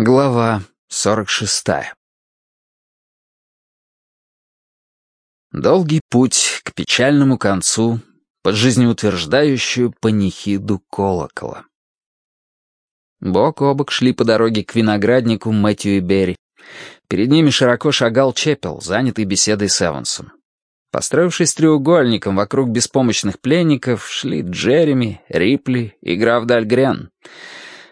Глава 46 Долгий путь к печальному концу под жизнеутверждающую панихиду колокола. Бок о бок шли по дороге к винограднику Мэтью и Берри. Перед ними широко шагал Чепел, занятый беседой с Эвансом. Построившись треугольником вокруг беспомощных пленников, шли Джереми, Рипли и граф Дальгрен —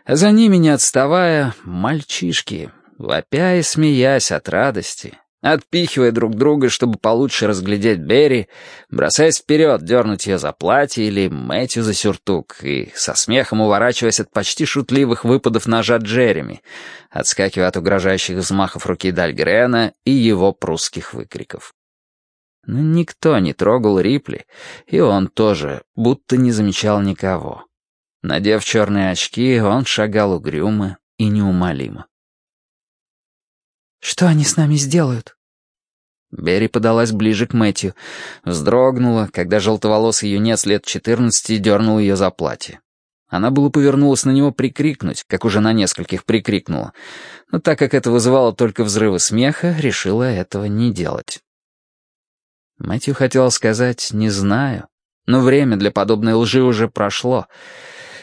за ними, не отставая, мальчишки, вопя и смеясь от радости, отпихивая друг друга, чтобы получше разглядеть Берри, бросаясь вперед, дернуть ее за платье или Мэтью за сюртук, и со смехом уворачиваясь от почти шутливых выпадов ножа Джереми, отскакивая от угрожающих взмахов руки Дальгрена и его прусских выкриков. Но никто не трогал Рипли, и он тоже, будто не замечал никого. Надев черные очки, он шагал угрюмо и неумолимо. «Что они с нами сделают?» Берри подалась ближе к Мэтью, вздрогнула, когда желтоволосый юнец лет четырнадцати дернул ее за платье. Она было повернулась на него прикрикнуть, как уже на нескольких прикрикнула, но так как это вызывало только взрывы смеха, решила этого не делать. Мэтью хотел сказать «не знаю», но время для подобной лжи уже прошло,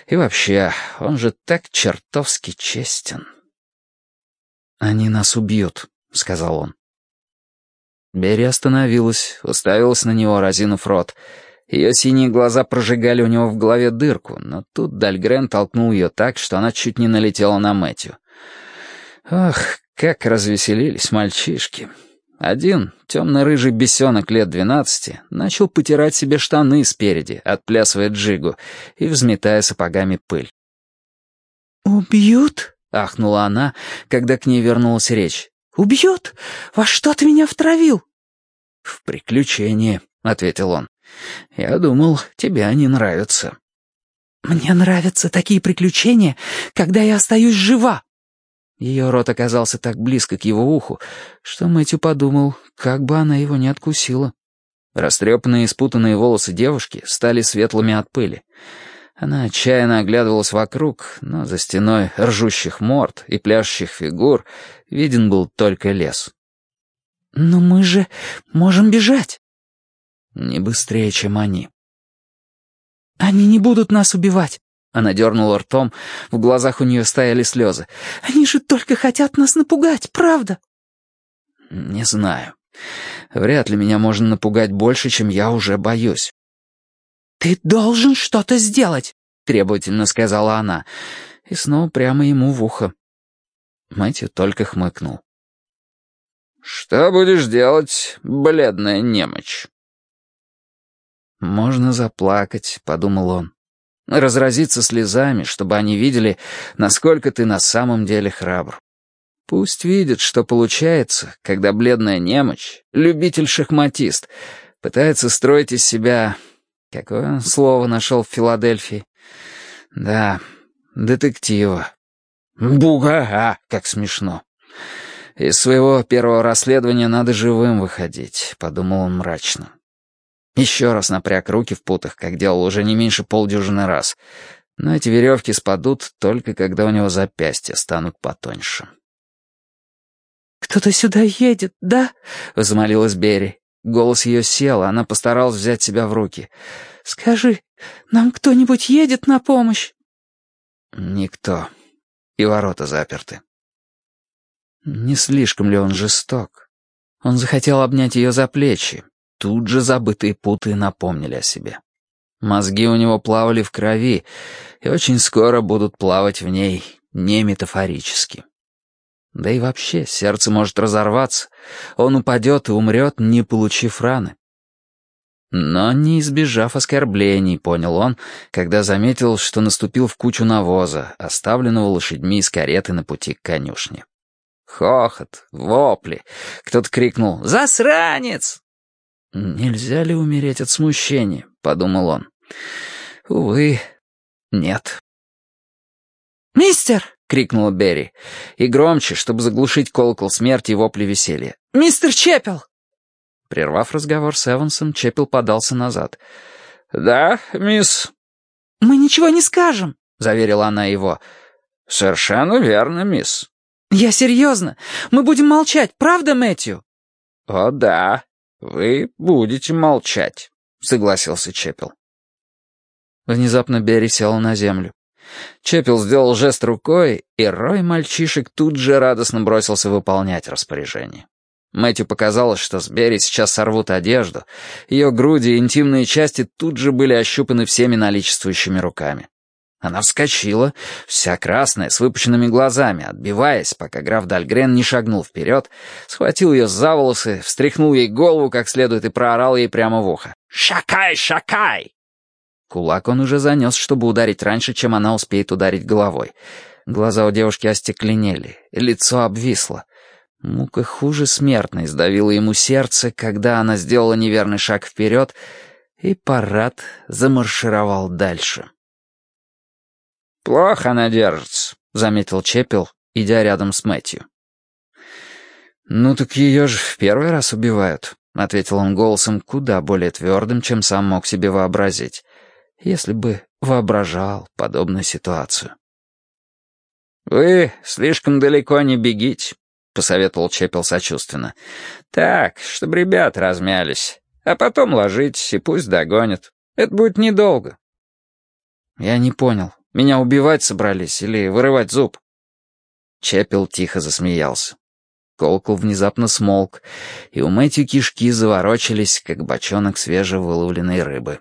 и вообще, он же так чертовски честен. «Они нас убьют», — сказал он. Берри остановилась, уставилась на него, разинув рот. Ее синие глаза прожигали у него в голове дырку, но тут Дальгрен толкнул ее так, что она чуть не налетела на Мэтью. Ох, как развеселились мальчишки. Один, темно-рыжий бесенок лет двенадцати, начал потирать себе штаны спереди, отплясывая джигу и взметая сапогами пыль. «Убьют?» — ахнула она, когда к ней вернулась речь. «Убьют? Во что ты меня втравил?» «В приключение», — ответил он. «Я думал, тебе они нравятся». «Мне нравятся такие приключения, когда я остаюсь жива», ее рот оказался так близко к его уху, что Мэтью подумал, как бы она его не откусила. Растрепанные и спутанные волосы девушки стали светлыми от пыли. Она отчаянно оглядывалась вокруг, но за стеной ржущих морд и пляшущих фигур виден был только лес. «Но мы же можем бежать». «Не быстрее, чем они». «Они не будут нас убивать. Она дернула ртом, в глазах у нее стояли слезы. «Они же только хотят нас напугать, правда?» «Не знаю. Вряд ли меня можно напугать больше, чем я уже боюсь». «Ты должен что-то сделать», — требовательно сказала она, и снова прямо ему в ухо. Мэтью только хмыкнул. «Что будешь делать, бледная немочь?» «Можно заплакать», — подумал он разразиться слезами, чтобы они видели, насколько ты на самом деле храбр. Пусть видят, что получается, когда бледная немочь, любитель-шахматист, пытается строить из себя... Какое слово нашел в Филадельфии? Да, детектива. Буга, как смешно. Из своего первого расследования надо живым выходить, подумал он мрачно. Еще раз напряг руки в путах, как делал уже не меньше полдюжины раз. Но эти веревки спадут только когда у него запястья станут потоньше. «Кто-то сюда едет, да?» — взмолилась Берри. Голос ее сел, она постаралась взять себя в руки. «Скажи, нам кто-нибудь едет на помощь?» «Никто. И ворота заперты». Не слишком ли он жесток? Он захотел обнять ее за плечи, Тут же забытые путы напомнили о себе. Мозги у него плавали в крови, и очень скоро будут плавать в ней не метафорически. Да и вообще, сердце может разорваться, он упадет и умрет, не получив раны. Но не избежав оскорблений, понял он, когда заметил, что наступил в кучу навоза, оставленного лошадьми из кареты на пути к конюшне. Хохот, вопли. Кто-то крикнул «Засранец!» «Нельзя ли умереть от смущения?» — подумал он. «Увы, нет». «Мистер!» — крикнула Берри. И громче, чтобы заглушить колокол смерти и вопли веселья. «Мистер Чепел!» Прервав разговор с Эвансом, Чепел подался назад. «Да, мисс?» «Мы ничего не скажем», — заверила она его. «Совершенно верно, мисс. «Я серьезно. Мы будем молчать, правда, Мэтью?» «О да, вы будете молчать», — согласился Чепел. Внезапно Берри сел на землю. Чепел сделал жест рукой, и рой мальчишек тут же радостно бросился выполнять распоряжение. Мэтью показалось, что с Берри сейчас сорвут одежду. Ее груди и интимные части тут же были ощупаны всеми наличествующими руками. Она вскочила, вся красная, с выпученными глазами, отбиваясь, пока граф Дальгрен не шагнул вперед, схватил ее за волосы, встряхнул ей голову как следует и проорал ей прямо в ухо. «Шакай, шакай!» Кулак он уже занес, чтобы ударить раньше, чем она успеет ударить головой. Глаза у девушки остекленели, лицо обвисло. Мука хуже смертной сдавила ему сердце, когда она сделала неверный шаг вперед, и парад замаршировал дальше. «Плохо она держится», — заметил Чепел, идя рядом с Мэтью. «Ну так ее же в первый раз убивают», — ответил он голосом куда более твердым, чем сам мог себе вообразить если бы воображал подобную ситуацию. «Вы слишком далеко не бегите», — посоветовал Чепел сочувственно. «Так, чтобы ребят размялись, а потом ложитесь и пусть догонят. Это будет недолго». «Я не понял, меня убивать собрались или вырывать зуб?» Чепел тихо засмеялся. Колокол внезапно смолк, и у Мэтью кишки заворочились, как бочонок свежевыловленной рыбы.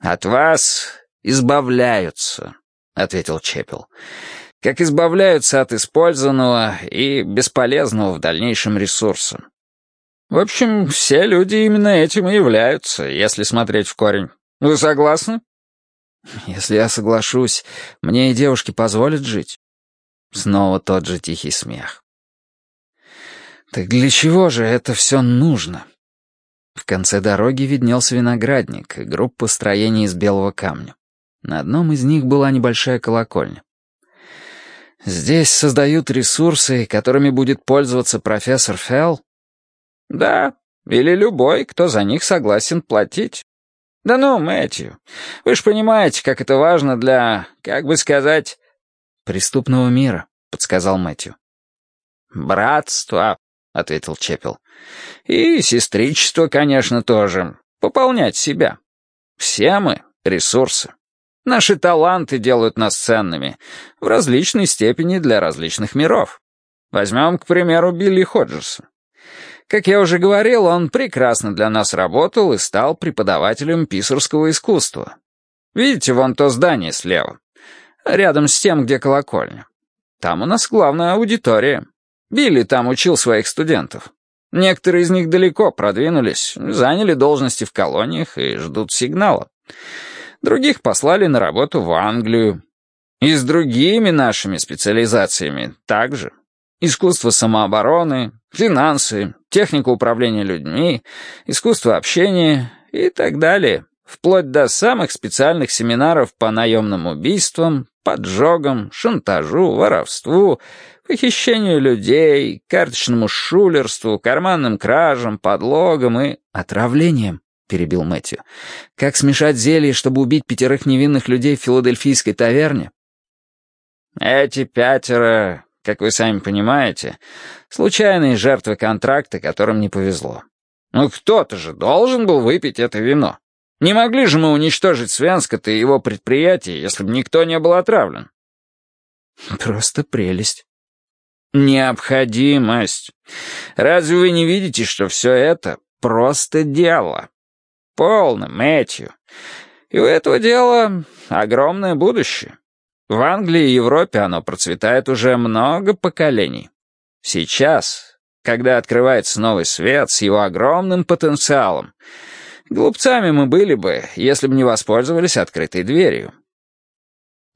«От вас избавляются», — ответил Чепел. «Как избавляются от использованного и бесполезного в дальнейшем ресурса. В общем, все люди именно этим и являются, если смотреть в корень. Вы согласны?» «Если я соглашусь, мне и девушке позволят жить?» Снова тот же тихий смех. «Так для чего же это все нужно?» В конце дороги виднелся виноградник и группа строений из белого камня. На одном из них была небольшая колокольня. «Здесь создают ресурсы, которыми будет пользоваться профессор Фелл?» «Да, или любой, кто за них согласен платить». «Да ну, Мэтью, вы же понимаете, как это важно для, как бы сказать...» «Преступного мира», — подсказал Мэтью. «Братство», — ответил Чепел. «И сестричество, конечно, тоже. Пополнять себя. Все мы — ресурсы. Наши таланты делают нас ценными в различной степени для различных миров. Возьмем, к примеру, Билли Ходжерса. Как я уже говорил, он прекрасно для нас работал и стал преподавателем писарского искусства. Видите, вон то здание слева, рядом с тем, где колокольня. Там у нас главная аудитория. Билли там учил своих студентов. Некоторые из них далеко продвинулись, заняли должности в колониях и ждут сигнала. Других послали на работу в Англию. И с другими нашими специализациями также. Искусство самообороны, финансы, техника управления людьми, искусство общения и так далее, вплоть до самых специальных семинаров по наемным убийствам, поджогам, шантажу, воровству, похищению людей, карточному шулерству, карманным кражам, подлогам и отравлением, перебил Мэтью. Как смешать зелье, чтобы убить пятерых невинных людей в филадельфийской таверне? Эти пятеро, как вы сами понимаете, случайные жертвы контракта, которым не повезло. Ну кто-то же должен был выпить это вино. Не могли же мы уничтожить Свенскота и его предприятие, если бы никто не был отравлен. Просто прелесть. Необходимость. Разве вы не видите, что все это просто дело? Полно, Мэтью. И у этого дела огромное будущее. В Англии и Европе оно процветает уже много поколений. Сейчас, когда открывается новый свет с его огромным потенциалом, глупцами мы были бы, если бы не воспользовались открытой дверью.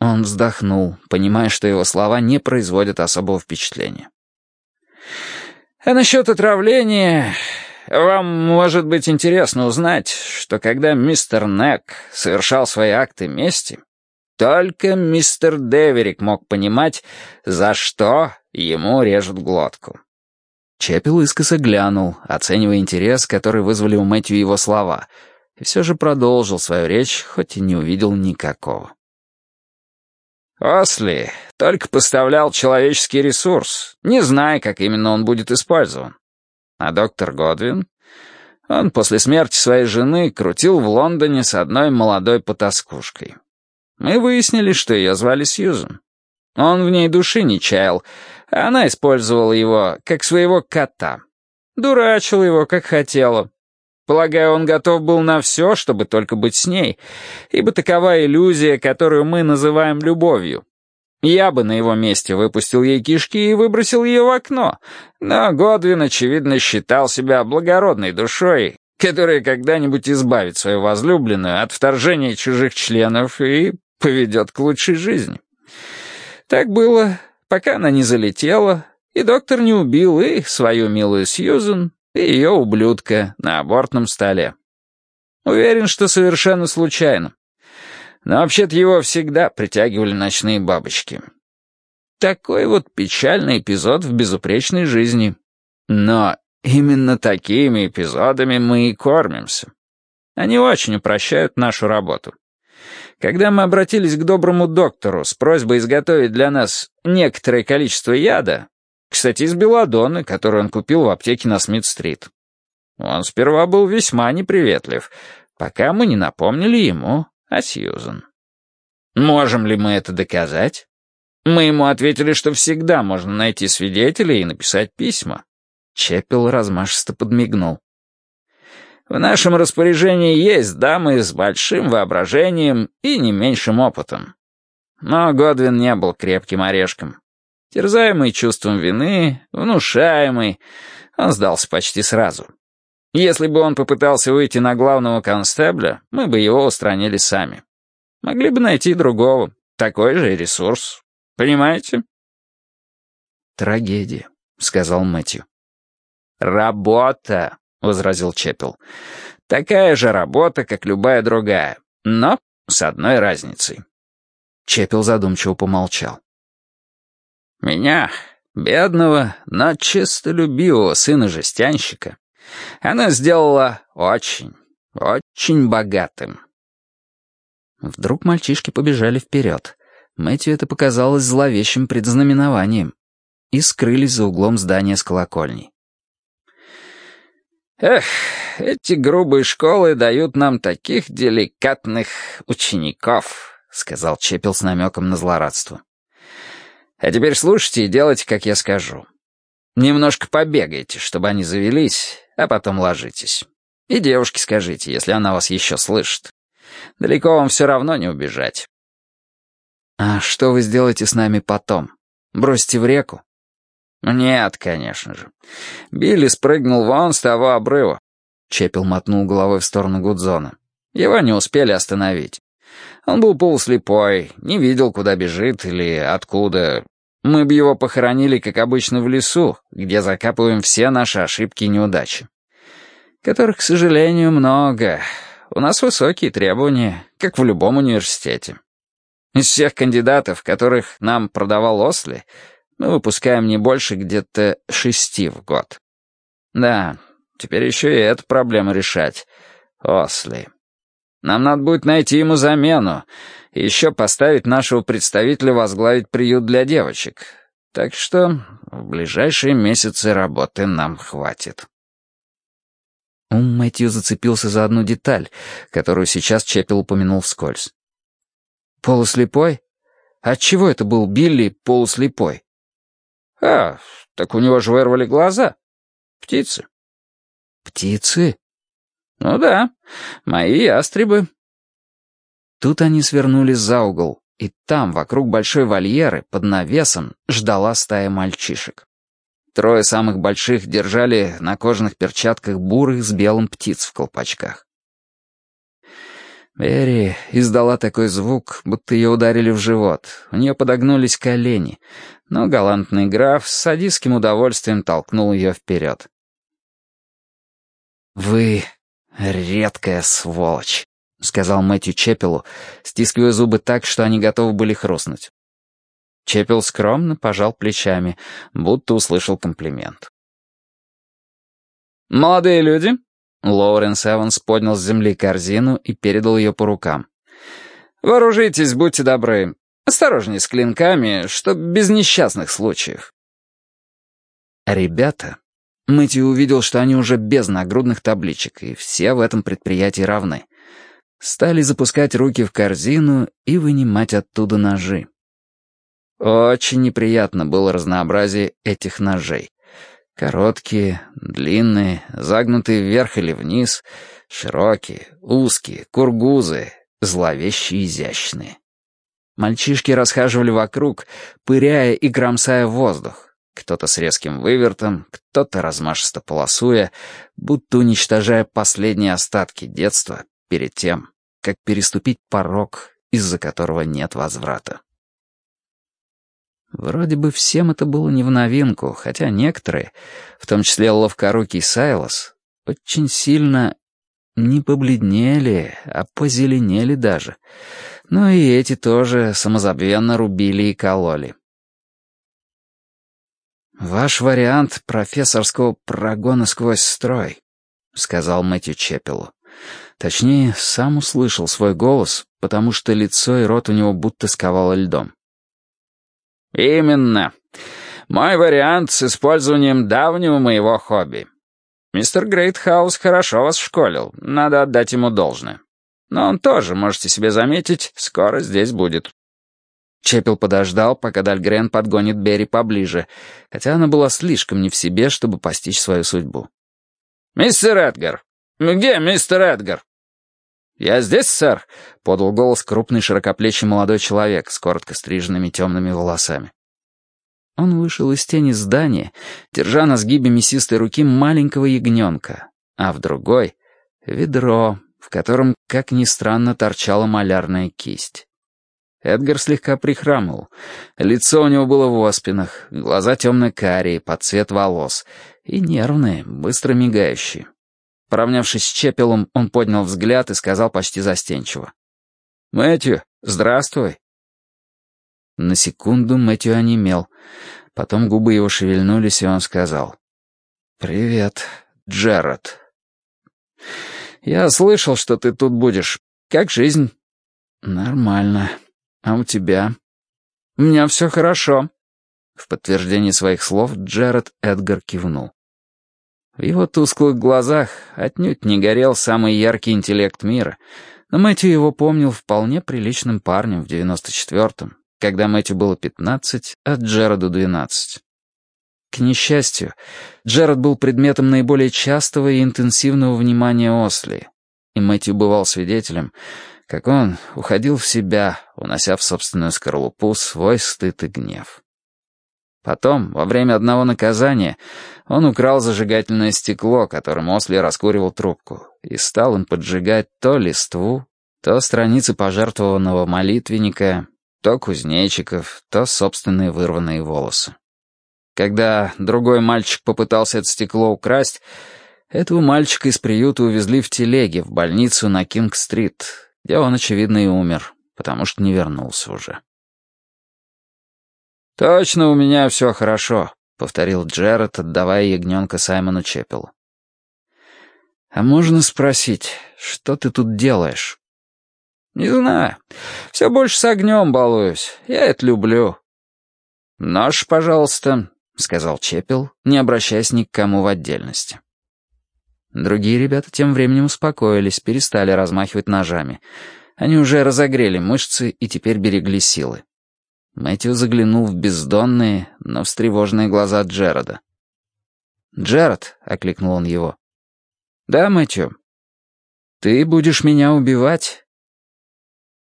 Он вздохнул, понимая, что его слова не производят особого впечатления. «А насчет отравления...» Вам может быть интересно узнать, что когда мистер Нек совершал свои акты мести, только мистер Деверик мог понимать, за что ему режут глотку. Чепел искоса глянул, оценивая интерес, который вызвали у Мэтью его слова, и все же продолжил свою речь, хоть и не увидел никакого. Осли только поставлял человеческий ресурс, не зная, как именно он будет использован. А доктор Годвин? Он после смерти своей жены крутил в Лондоне с одной молодой потаскушкой. Мы выяснили, что ее звали Сьюзен. Он в ней души не чаял, а она использовала его как своего кота. Дурачила его, как хотела. Полагаю, он готов был на все, чтобы только быть с ней, ибо такова иллюзия, которую мы называем любовью. Я бы на его месте выпустил ей кишки и выбросил ее в окно, но Годвин, очевидно, считал себя благородной душой, которая когда-нибудь избавит свою возлюбленную от вторжения чужих членов и поведет к лучшей жизни. Так было, пока она не залетела, и доктор не убил и свою милую Сьюзен, и ее ублюдка на абортном столе. Уверен, что совершенно случайно. Но вообще-то его всегда притягивали ночные бабочки. Такой вот печальный эпизод в безупречной жизни. Но именно такими эпизодами мы и кормимся. Они очень упрощают нашу работу. Когда мы обратились к доброму доктору с просьбой изготовить для нас некоторое количество яда, кстати, из белладонны, которую он купил в аптеке на Смит-стрит. Он сперва был весьма неприветлив, пока мы не напомнили ему о Сьюзен. Можем ли мы это доказать? Мы ему ответили, что всегда можно найти свидетелей и написать письма. Чепел размашисто подмигнул. В нашем распоряжении есть дамы с большим воображением и не меньшим опытом. Но Годвин не был крепким орешком. Терзаемый чувством вины, внушаемый, он сдался почти сразу. Если бы он попытался выйти на главного констебля, мы бы его устранили сами. Могли бы найти другого, такой же ресурс. Понимаете? «Трагедия», — сказал Мэтью. «Работа», — возразил Чепел. «Такая же работа, как любая другая, но с одной разницей». Чепел задумчиво помолчал. Меня, бедного, но чистолюбивого сына-жестянщика, она сделала очень, очень богатым. Вдруг мальчишки побежали вперед. Мэтью это показалось зловещим предзнаменованием. И скрылись за углом здания с колокольней. «Эх, эти грубые школы дают нам таких деликатных учеников», — сказал Чепел с намеком на злорадство. А теперь слушайте и делайте, как я скажу. Немножко побегайте, чтобы они завелись, а потом ложитесь. И девушке скажите, если она вас еще слышит. Далеко вам все равно не убежать. А что вы сделаете с нами потом? Бросите в реку? Нет, конечно же. Билли спрыгнул вон с того обрыва. Чепел мотнул головой в сторону Гудзона. Его не успели остановить. Он был полуслепой, не видел, куда бежит или откуда. Мы бы его похоронили, как обычно, в лесу, где закапываем все наши ошибки и неудачи. Которых, к сожалению, много. У нас высокие требования, как в любом университете. Из всех кандидатов, которых нам продавал Осли, мы выпускаем не больше где-то шести в год. Да, теперь еще и эту проблему решать. Осли. Нам надо будет найти ему замену и еще поставить нашего представителя возглавить приют для девочек. Так что в ближайшие месяцы работы нам хватит. Ум Мэтью зацепился за одну деталь, которую сейчас Чепел упомянул вскользь. «Полуслепой? Отчего это был Билли полуслепой?» «А, так у него же вырвали глаза. Птицы». «Птицы?» «Ну да, мои ястребы». Тут они свернули за угол, и там, вокруг большой вольеры, под навесом, ждала стая мальчишек. Трое самых больших держали на кожаных перчатках бурых с белым птиц в колпачках. Берри издала такой звук, будто ее ударили в живот. У нее подогнулись колени, но галантный граф с садистским удовольствием толкнул ее вперед. «Вы «Редкая сволочь», — сказал Мэтью Чепелу, стискивая зубы так, что они готовы были хрустнуть. Чепел скромно пожал плечами, будто услышал комплимент. «Молодые люди», — Лоуренс Эванс поднял с земли корзину и передал ее по рукам. «Вооружитесь, будьте добры. Осторожней с клинками, чтоб без несчастных случаев». Ребята, Мэтью увидел, что они уже без нагрудных табличек, и все в этом предприятии равны. Стали запускать руки в корзину и вынимать оттуда ножи. Очень неприятно было разнообразие этих ножей. Короткие, длинные, загнутые вверх или вниз, широкие, узкие, кургузы, зловещие изящные. Мальчишки расхаживали вокруг, пыряя и кромсая воздух. Кто-то с резким вывертом, кто-то размашисто полосуя, будто уничтожая последние остатки детства перед тем, как переступить порог, из-за которого нет возврата. Вроде бы всем это было не в новинку, хотя некоторые, в том числе ловкорукий Сайлос, очень сильно не побледнели, а позеленели даже. Но и эти тоже самозабвенно рубили и кололи. «Ваш вариант профессорского прогона сквозь строй», — сказал Мэтью Чепелу. Точнее, сам услышал свой голос, потому что лицо и рот у него будто сковало льдом. «Именно. Мой вариант с использованием давнего моего хобби. Мистер Грейтхаус хорошо вас школил, надо отдать ему должное. Но он тоже, можете себе заметить, скоро здесь будет». Чепел подождал, пока Дальгрен подгонит Берри поближе, хотя она была слишком не в себе, чтобы постичь свою судьбу. «Мистер Эдгар! Где мистер Эдгар?» «Я здесь, сэр», — подал голос крупный широкоплечий молодой человек с коротко стриженными темными волосами. Он вышел из тени здания, держа на сгибе мясистой руки маленького ягненка, а в другой — ведро, в котором, как ни странно, торчала малярная кисть. Эдгар слегка прихрамывал. Лицо у него было в оспинах, глаза темно-карие, под цвет волос, и нервные, быстро мигающие. Поравнявшись с Чепелом, он поднял взгляд и сказал почти застенчиво. «Мэтью, здравствуй». На секунду Мэтью онемел. Потом губы его шевельнулись, и он сказал. «Привет, Джеред». «Я слышал, что ты тут будешь. Как жизнь?» «Нормально. А у тебя?» «У меня все хорошо». В подтверждение своих слов Джеред Эдгар кивнул. В его тусклых глазах отнюдь не горел самый яркий интеллект мира, но Мэтью его помнил вполне приличным парнем в 94-м, когда Мэтью было 15, а Джераду 12. К несчастью, Джерад был предметом наиболее частого и интенсивного внимания Осли, и Мэтью бывал свидетелем, как он уходил в себя, унося в собственную скорлупу свой стыд и гнев. Потом, во время одного наказания, он украл зажигательное стекло, которым Осли раскуривал трубку, и стал им поджигать то листву, то страницы пожертвованного молитвенника, то кузнечиков, то собственные вырванные волосы. Когда другой мальчик попытался это стекло украсть, этого мальчика из приюта увезли в телеге в больницу на Кинг-стрит, где он, очевидно, и умер, потому что не вернулся уже. «Точно у меня все хорошо», — повторил Джеред, отдавая ягненка Саймону Чепелу. «А можно спросить, что ты тут делаешь?» «Не знаю. Все больше с огнем балуюсь. Я это люблю». «Нож, пожалуйста», — сказал Чепел, не обращаясь ни к кому в отдельности. Другие ребята тем временем успокоились, перестали размахивать ножами. Они уже разогрели мышцы и теперь берегли силы. Мэтью заглянул в бездонные, но встревоженные глаза Джерода. «Джерод», — окликнул он его. «Да, Мэтью. Ты будешь меня убивать?»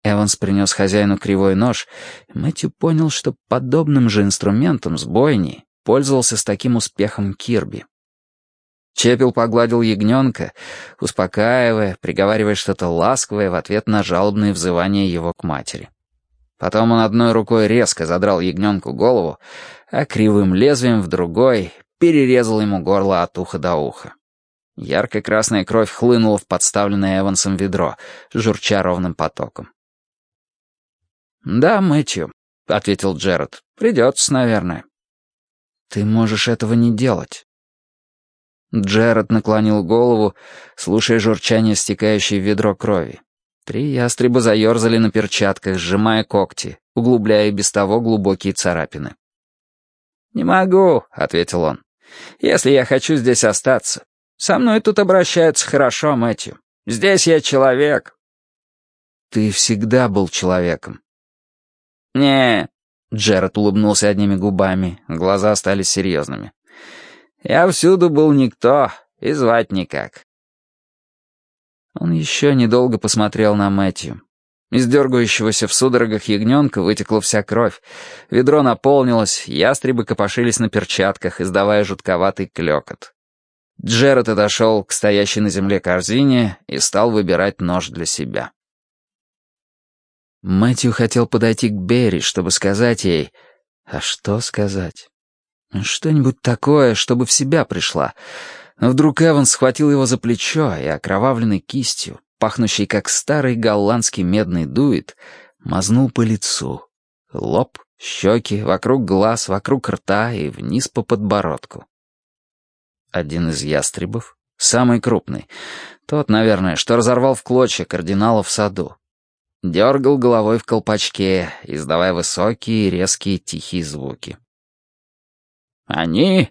Эванс принес хозяину кривой нож, Мэтью понял, что подобным же инструментом с бойней пользовался с таким успехом Кирби. Чепел погладил ягненка, успокаивая, приговаривая что-то ласковое в ответ на жалобные взывания его к матери. Потом он одной рукой резко задрал ягненку голову, а кривым лезвием в другой перерезал ему горло от уха до уха. Ярко-красная кровь хлынула в подставленное Эвансом ведро, журча ровным потоком. «Да, Мэтью», — ответил Джеред, — «придется, наверное». «Ты можешь этого не делать». Джеред наклонил голову, слушая журчание, стекающей в ведро крови. Три ястреба заерзали на перчатках, сжимая когти, углубляя без того глубокие царапины. «Не могу», — ответил он, — «если я хочу здесь остаться. Со мной тут обращаются хорошо, Мэтью. Здесь я человек». «Ты всегда был человеком». «Не», — Джеред улыбнулся одними губами, глаза стали серьезными. «Я всюду был никто, и звать никак». Он еще недолго посмотрел на Мэтью. Из дергающегося в судорогах ягненка вытекла вся кровь. Ведро наполнилось, ястребы копошились на перчатках, издавая жутковатый клекот. Джеред отошел к стоящей на земле корзине и стал выбирать нож для себя. Мэтью хотел подойти к Берри, чтобы сказать ей... А что сказать? Что-нибудь такое, чтобы в себя пришла. Вдруг Эван схватил его за плечо и окровавленной кистью пахнущий как старый голландский медный дует, мазнул по лицу. Лоб, щеки, вокруг глаз, вокруг рта и вниз по подбородку. Один из ястребов, самый крупный, тот, наверное, что разорвал в клочья кардинала в саду, дергал головой в колпачке, издавая высокие, резкие, тихие звуки. «Они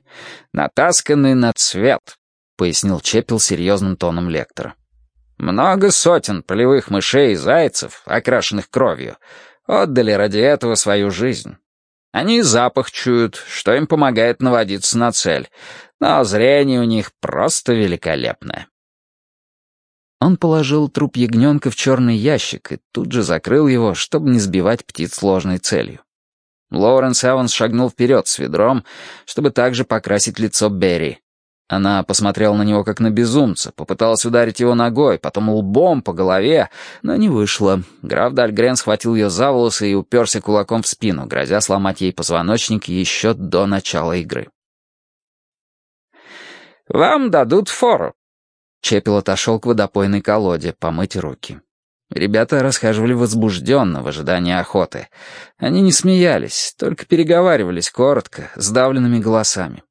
натасканы на цвет», — пояснил Чепел серьезным тоном лектора. Много сотен полевых мышей и зайцев, окрашенных кровью, отдали ради этого свою жизнь. Они запах чуют, что им помогает наводиться на цель, но зрение у них просто великолепное. Он положил труп ягненка в черный ящик и тут же закрыл его, чтобы не сбивать птиц сложной целью. Лоуренс Эванс шагнул вперед с ведром, чтобы также покрасить лицо Берри, она посмотрела на него как на безумца, попыталась ударить его ногой, потом лбом по голове, но не вышло. Граф Дальгрен схватил ее за волосы и уперся кулаком в спину, грозя сломать ей позвоночник еще до начала игры. «Вам дадут фору». Чепел отошел к водопойной колоде, помыть руки. Ребята расхаживали возбужденно в ожидании охоты. Они не смеялись, только переговаривались коротко, сдавленными голосами.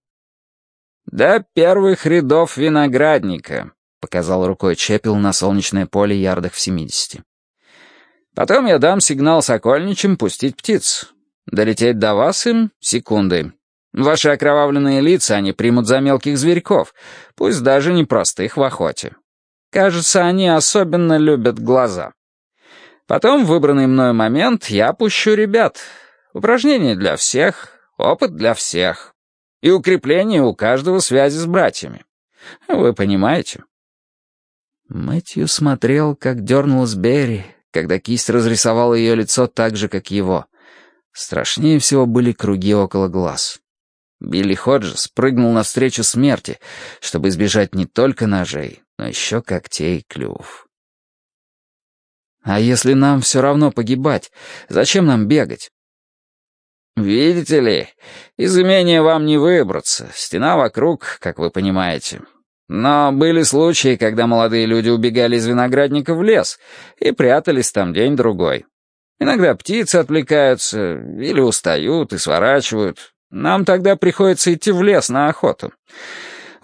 «До первых рядов виноградника», — показал рукой Чепел на солнечное поле ярдах в семидесяти. «Потом я дам сигнал сокольничим пустить птиц. Долететь до вас им — секунды. Ваши окровавленные лица они примут за мелких зверьков, пусть даже не простых в охоте. Кажется, они особенно любят глаза. Потом в выбранный мною момент я пущу ребят. Упражнения для всех, опыт для всех и укрепление у каждого связи с братьями. Вы понимаете?» Мэтью смотрел, как дернулась Берри, когда кисть разрисовала ее лицо так же, как его. Страшнее всего были круги около глаз. Билли Ходжес прыгнул навстречу смерти, чтобы избежать не только ножей, но еще когтей и клюв. «А если нам все равно погибать, зачем нам бегать?» «Видите ли, из имения вам не выбраться, стена вокруг, как вы понимаете. Но были случаи, когда молодые люди убегали из виноградника в лес и прятались там день-другой. Иногда птицы отвлекаются или устают и сворачивают. Нам тогда приходится идти в лес на охоту.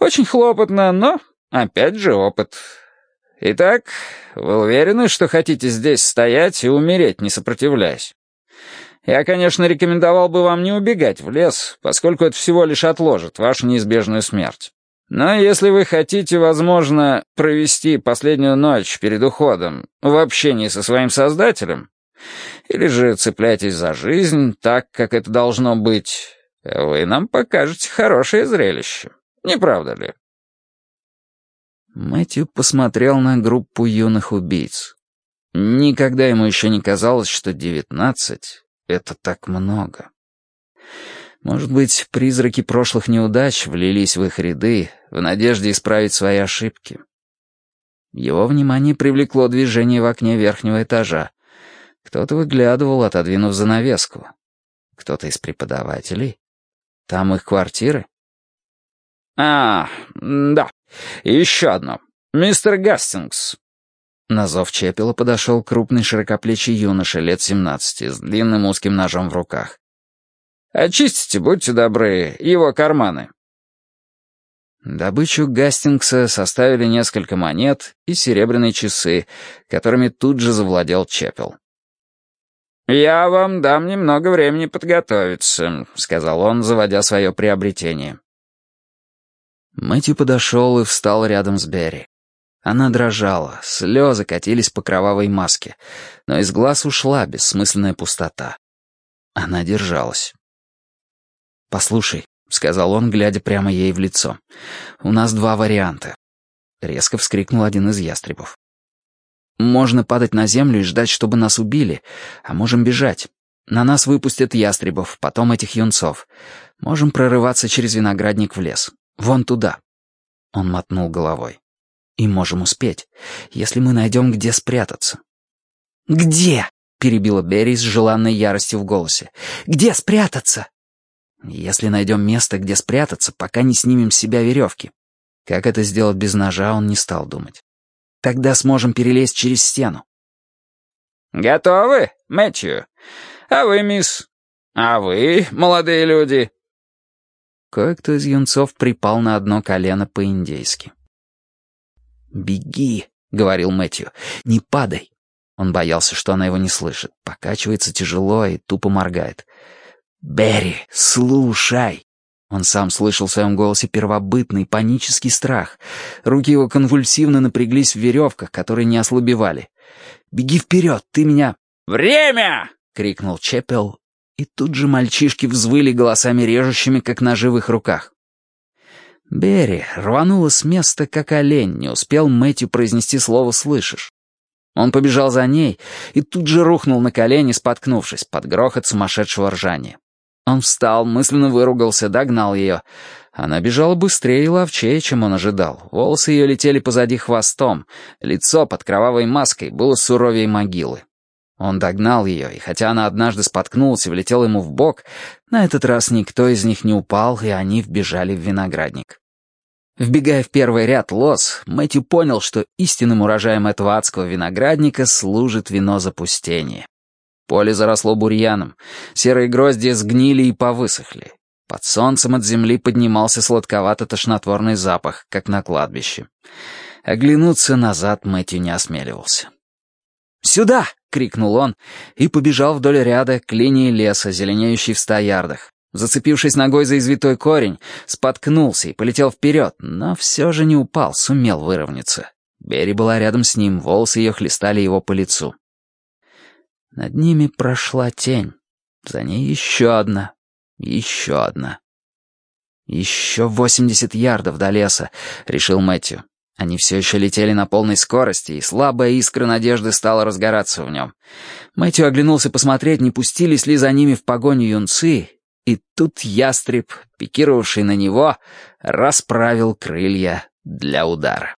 Очень хлопотно, но опять же опыт. Итак, вы уверены, что хотите здесь стоять и умереть, не сопротивляясь? Я, конечно, рекомендовал бы вам не убегать в лес, поскольку это всего лишь отложит вашу неизбежную смерть. Но если вы хотите, возможно, провести последнюю ночь перед уходом в общении со своим создателем, или же цепляйтесь за жизнь так, как это должно быть, вы нам покажете хорошее зрелище. Не правда ли? Мэтью посмотрел на группу юных убийц. Никогда ему еще не казалось, что девятнадцать это так много. Может быть, призраки прошлых неудач влились в их ряды в надежде исправить свои ошибки. Его внимание привлекло движение в окне верхнего этажа. Кто-то выглядывал, отодвинув занавеску. Кто-то из преподавателей. Там их квартиры. «А, да, еще одно. Мистер Гастингс, на зов Чепела подошел крупный широкоплечий юноша лет семнадцати с длинным узким ножом в руках. «Очистите, будьте добры, его карманы». Добычу Гастингса составили несколько монет и серебряные часы, которыми тут же завладел Чепел. «Я вам дам немного времени подготовиться», — сказал он, заводя свое приобретение. Мэтью подошел и встал рядом с Берри. Она дрожала, слезы катились по кровавой маске, но из глаз ушла бессмысленная пустота. Она держалась. «Послушай», — сказал он, глядя прямо ей в лицо, — «у нас два варианта». Резко вскрикнул один из ястребов. Можно падать на землю и ждать, чтобы нас убили, а можем бежать. На нас выпустят ястребов, потом этих юнцов. Можем прорываться через виноградник в лес. Вон туда. Он мотнул головой. И можем успеть, если мы найдем, где спрятаться. «Где?» — перебила Берри с желанной яростью в голосе. «Где спрятаться?» «Если найдем место, где спрятаться, пока не снимем с себя веревки». Как это сделать без ножа, он не стал думать. Тогда сможем перелезть через стену». «Готовы, Мэтью? А вы, мисс? А вы, молодые люди?» Кое-кто из юнцов припал на одно колено по-индейски. «Беги», — говорил Мэтью, — «не падай». Он боялся, что она его не слышит, покачивается тяжело и тупо моргает. «Берри, слушай!» Он сам слышал в своем голосе первобытный панический страх. Руки его конвульсивно напряглись в веревках, которые не ослабевали. «Беги вперед, ты меня...» «Время!» — крикнул Чепел, и тут же мальчишки взвыли голосами режущими, как ножи в их руках. Берри рванула с места, как олень, не успел Мэтью произнести слово «слышишь». Он побежал за ней и тут же рухнул на колени, споткнувшись под грохот сумасшедшего ржания. Он встал, мысленно выругался, догнал ее. Она бежала быстрее и ловчее, чем он ожидал. Волосы ее летели позади хвостом. Лицо под кровавой маской было суровее могилы. Он догнал ее, и хотя она однажды споткнулась и влетела ему в бок, на этот раз никто из них не упал, и они вбежали в виноградник. Вбегая в первый ряд лос, Мэтью понял, что истинным урожаем этого адского виноградника служит вино запустения. Поле заросло бурьяном, серые грозди сгнили и повысохли. Под солнцем от земли поднимался сладковато-тошнотворный запах, как на кладбище. Оглянуться назад Мэтью не осмеливался. «Сюда!» — крикнул он и побежал вдоль ряда к линии леса, зеленеющей в ста ярдах. Зацепившись ногой за извитой корень, споткнулся и полетел вперед, но все же не упал, сумел выровняться. Берри была рядом с ним, волосы ее хлестали его по лицу. Над ними прошла тень. За ней еще одна, еще одна. «Еще восемьдесят ярдов до леса», — решил Мэтью. Они все еще летели на полной скорости, и слабая искра надежды стала разгораться в нем. Мэтью оглянулся посмотреть, не пустились ли за ними в погоню юнцы, и тут ястреб, пикировавший на него, расправил крылья для удара.